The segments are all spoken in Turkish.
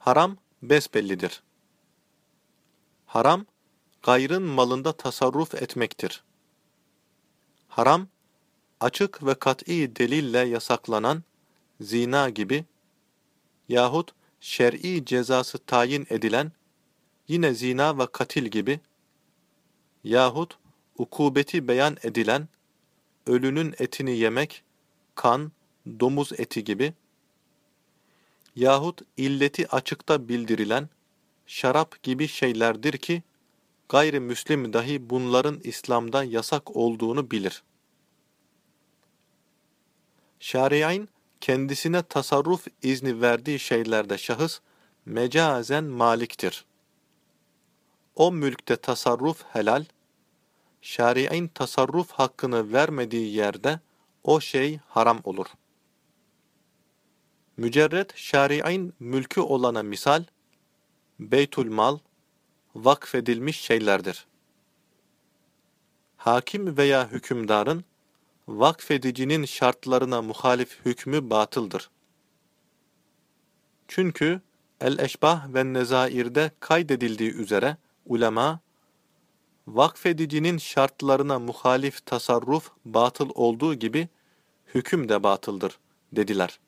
Haram besbellidir. Haram, gayrın malında tasarruf etmektir. Haram, açık ve kat'i delille yasaklanan zina gibi yahut şer'i cezası tayin edilen yine zina ve katil gibi yahut ukubeti beyan edilen ölünün etini yemek, kan, domuz eti gibi yahut illeti açıkta bildirilen şarap gibi şeylerdir ki gayrimüslim dahi bunların İslam'da yasak olduğunu bilir. Şari'in kendisine tasarruf izni verdiği şeylerde şahıs mecazen maliktir. O mülkte tasarruf helal, şari'in tasarruf hakkını vermediği yerde o şey haram olur. Mücerret şari'in mülkü olana misal, beytül mal, vakfedilmiş şeylerdir. Hakim veya hükümdarın, vakfedicinin şartlarına muhalif hükmü batıldır. Çünkü El-Eşbah ve Nezair'de kaydedildiği üzere ulema, vakfedicinin şartlarına muhalif tasarruf batıl olduğu gibi hüküm de batıldır dediler.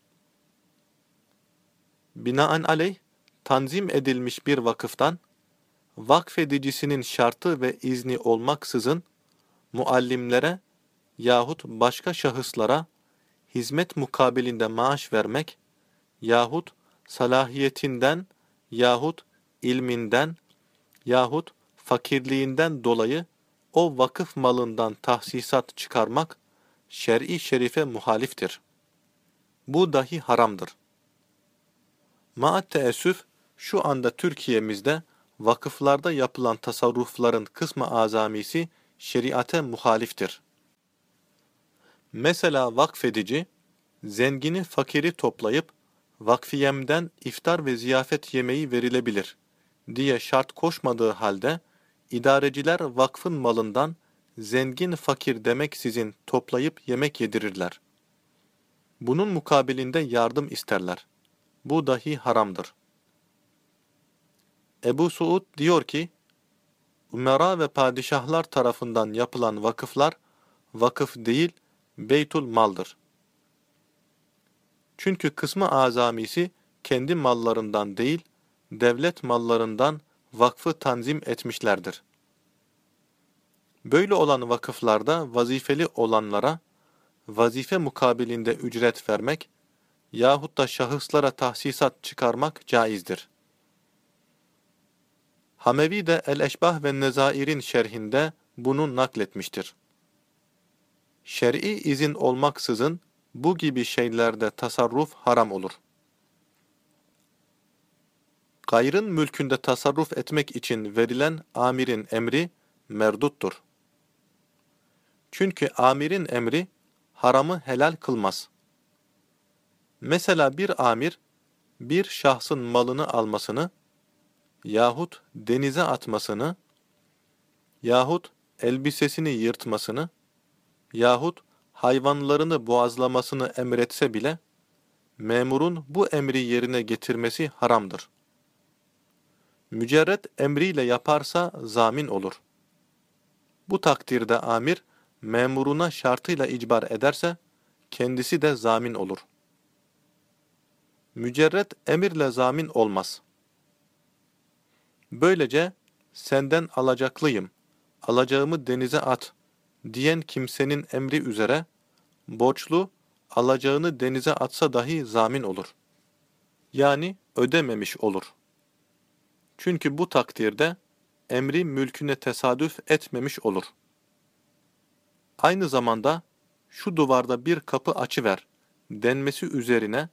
Binaenaleyh, tanzim edilmiş bir vakıftan, vakfedicisinin şartı ve izni olmaksızın, muallimlere yahut başka şahıslara hizmet mukabilinde maaş vermek yahut salahiyetinden yahut ilminden yahut fakirliğinden dolayı o vakıf malından tahsisat çıkarmak şer'i şerife muhaliftir. Bu dahi haramdır. Maat teessüf şu anda Türkiye'mizde vakıflarda yapılan tasarrufların kısmı azamisi şeriate muhaliftir. Mesela vakfedici, zengini fakiri toplayıp vakfiyemden iftar ve ziyafet yemeği verilebilir diye şart koşmadığı halde idareciler vakfın malından zengin fakir demek sizin toplayıp yemek yedirirler. Bunun mukabilinde yardım isterler. Bu dahi haramdır. Ebu Suud diyor ki, Umera ve padişahlar tarafından yapılan vakıflar, vakıf değil, beytul maldır. Çünkü kısmı azamisi kendi mallarından değil, devlet mallarından vakfı tanzim etmişlerdir. Böyle olan vakıflarda vazifeli olanlara, vazife mukabilinde ücret vermek yahut da şahıslara tahsisat çıkarmak caizdir. Hamevi de El-Eşbah ve Nezair'in şerhinde bunu nakletmiştir. Şer'i izin olmaksızın bu gibi şeylerde tasarruf haram olur. Gayrın mülkünde tasarruf etmek için verilen amirin emri merduttur. Çünkü amirin emri haramı helal kılmaz. Mesela bir amir, bir şahsın malını almasını yahut denize atmasını yahut elbisesini yırtmasını yahut hayvanlarını boğazlamasını emretse bile, memurun bu emri yerine getirmesi haramdır. Mücerret emriyle yaparsa zamin olur. Bu takdirde amir, memuruna şartıyla icbar ederse, kendisi de zamin olur. Mücerret emirle zamin olmaz. Böylece, senden alacaklıyım, alacağımı denize at diyen kimsenin emri üzere, borçlu alacağını denize atsa dahi zamin olur. Yani ödememiş olur. Çünkü bu takdirde emri mülküne tesadüf etmemiş olur. Aynı zamanda şu duvarda bir kapı açıver denmesi üzerine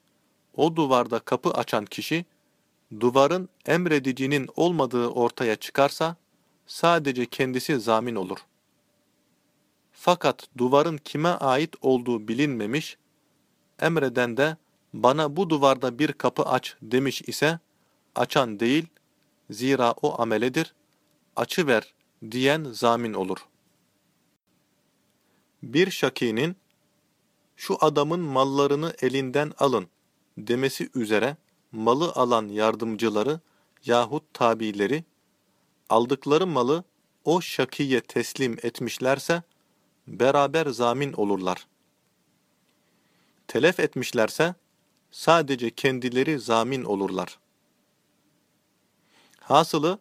o duvarda kapı açan kişi duvarın emredicinin olmadığı ortaya çıkarsa sadece kendisi zamin olur. Fakat duvarın kime ait olduğu bilinmemiş, emreden de bana bu duvarda bir kapı aç demiş ise, açan değil, zira o ameledir, açıver diyen zamin olur. Bir şakinin, şu adamın mallarını elinden alın demesi üzere, malı alan yardımcıları yahut tabileri, aldıkları malı o şakiye teslim etmişlerse, beraber zamin olurlar. Telef etmişlerse, sadece kendileri zamin olurlar. Hasılı,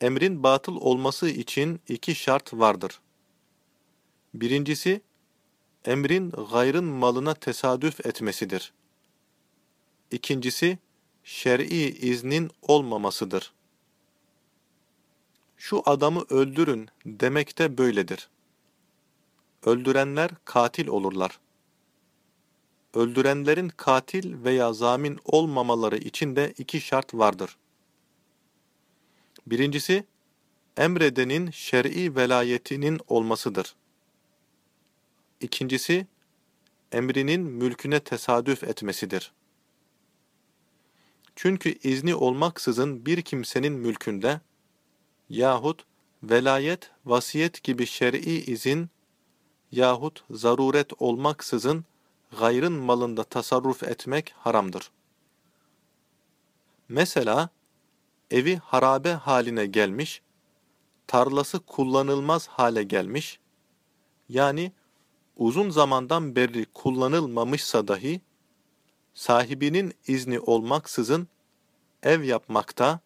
emrin batıl olması için iki şart vardır. Birincisi, emrin gayrın malına tesadüf etmesidir. İkincisi, şer'i iznin olmamasıdır. Şu adamı öldürün demek de böyledir. Öldürenler katil olurlar. Öldürenlerin katil veya zamin olmamaları için de iki şart vardır. Birincisi, emredenin şer'i velayetinin olmasıdır. İkincisi, emrinin mülküne tesadüf etmesidir. Çünkü izni olmaksızın bir kimsenin mülkünde yahut velayet, vasiyet gibi şer'i izin yahut zaruret olmaksızın gayrın malında tasarruf etmek haramdır. Mesela, evi harabe haline gelmiş, tarlası kullanılmaz hale gelmiş, yani uzun zamandan beri kullanılmamışsa dahi, sahibinin izni olmaksızın ev yapmakta,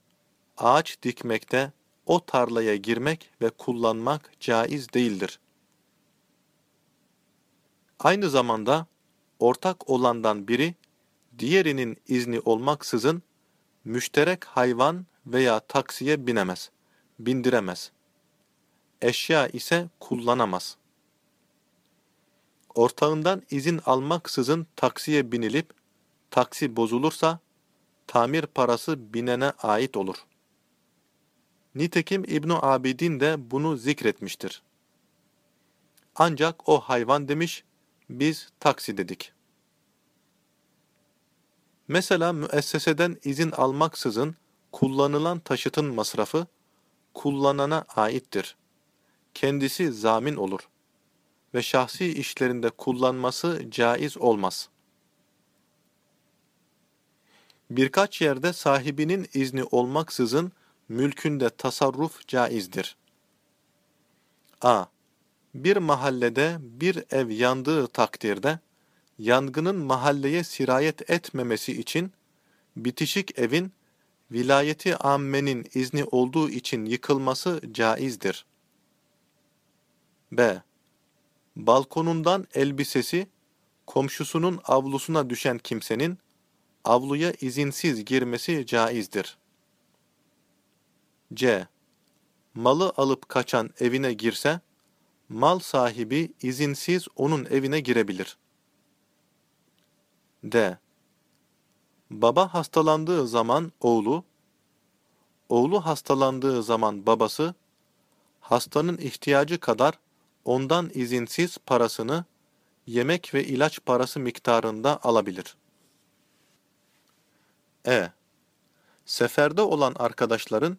ağaç dikmekte, o tarlaya girmek ve kullanmak caiz değildir. Aynı zamanda ortak olandan biri, diğerinin izni olmaksızın müşterek hayvan veya taksiye binemez, bindiremez. Eşya ise kullanamaz. Ortağından izin almaksızın taksiye binilip, taksi bozulursa, tamir parası binene ait olur. Nitekim İbn Abidin de bunu zikretmiştir. Ancak o hayvan demiş, biz taksi dedik. Mesela müesseseden izin almaksızın kullanılan taşıtın masrafı kullanana aittir. Kendisi zamin olur ve şahsi işlerinde kullanması caiz olmaz. Birkaç yerde sahibinin izni olmaksızın mülkünde tasarruf caizdir. a. Bir mahallede bir ev yandığı takdirde, yangının mahalleye sirayet etmemesi için, bitişik evin, vilayeti ammenin izni olduğu için yıkılması caizdir. b. Balkonundan elbisesi, komşusunun avlusuna düşen kimsenin, avluya izinsiz girmesi caizdir. C. Malı alıp kaçan evine girse, mal sahibi izinsiz onun evine girebilir. D. Baba hastalandığı zaman oğlu, oğlu hastalandığı zaman babası, hastanın ihtiyacı kadar ondan izinsiz parasını yemek ve ilaç parası miktarında alabilir. E. Seferde olan arkadaşların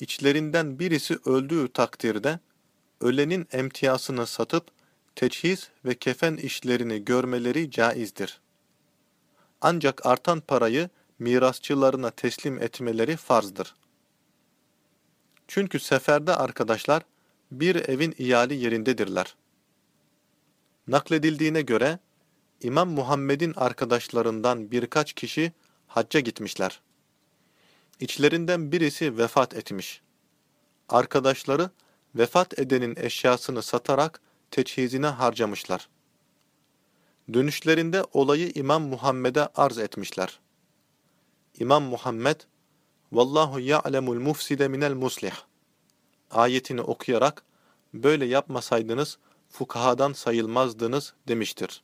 içlerinden birisi öldüğü takdirde ölenin emtiyasını satıp teçhiz ve kefen işlerini görmeleri caizdir. Ancak artan parayı mirasçılarına teslim etmeleri farzdır. Çünkü seferde arkadaşlar bir evin iyali yerindedirler. Nakledildiğine göre İmam Muhammed'in arkadaşlarından birkaç kişi hacca gitmişler. İçlerinden birisi vefat etmiş. Arkadaşları vefat edenin eşyasını satarak teçhizine harcamışlar. Dönüşlerinde olayı İmam Muhammed'e arz etmişler. İmam Muhammed, Vallahu ya'lemul mufside minel muslih ayetini okuyarak böyle yapmasaydınız fukahadan sayılmazdınız demiştir.